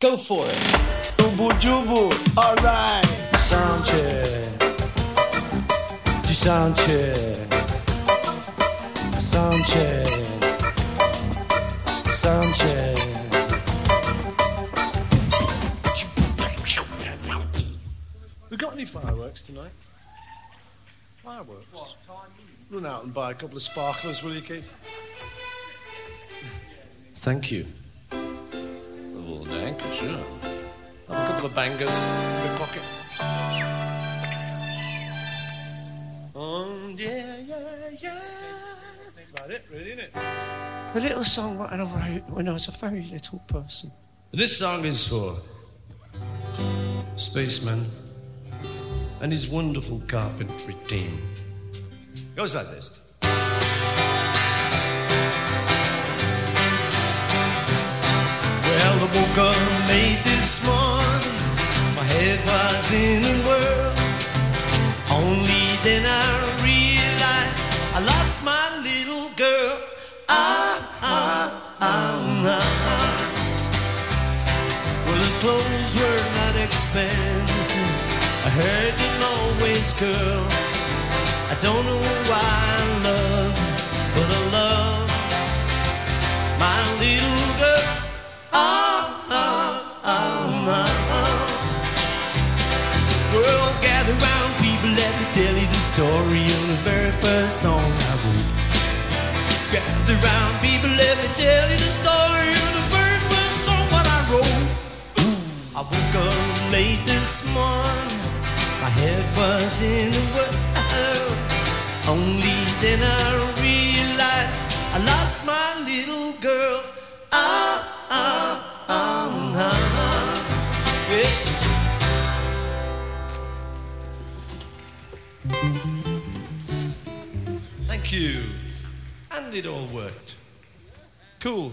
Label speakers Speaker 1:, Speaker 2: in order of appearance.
Speaker 1: Go for it.
Speaker 2: Jubu jubu, alright. Sound check. The sound check. Sound check. Sound check. We got any fireworks tonight? Fireworks. Run out and buy a couple of sparklers, will you, Keith? Thank you. Thank you, sure. Have a couple of bangers in my pocket. Oh, yeah, yeah, yeah. About it, really, isn't it? A little song that I wrote when I was a very little person. This song is for Spaceman and his wonderful carpentry team. Goes like this. In a whirl. Only then I realized I lost my little girl. Ah, ah, ah, ah. Well, the clothes were not expensive. I heard them always curl. I don't know why story of the very first song I wrote. Gather round, people, let me tell you the story of the very first song that I wrote. I woke up late this morning, my head was in the whirl. Only then I Thank you. And it all worked. Cool.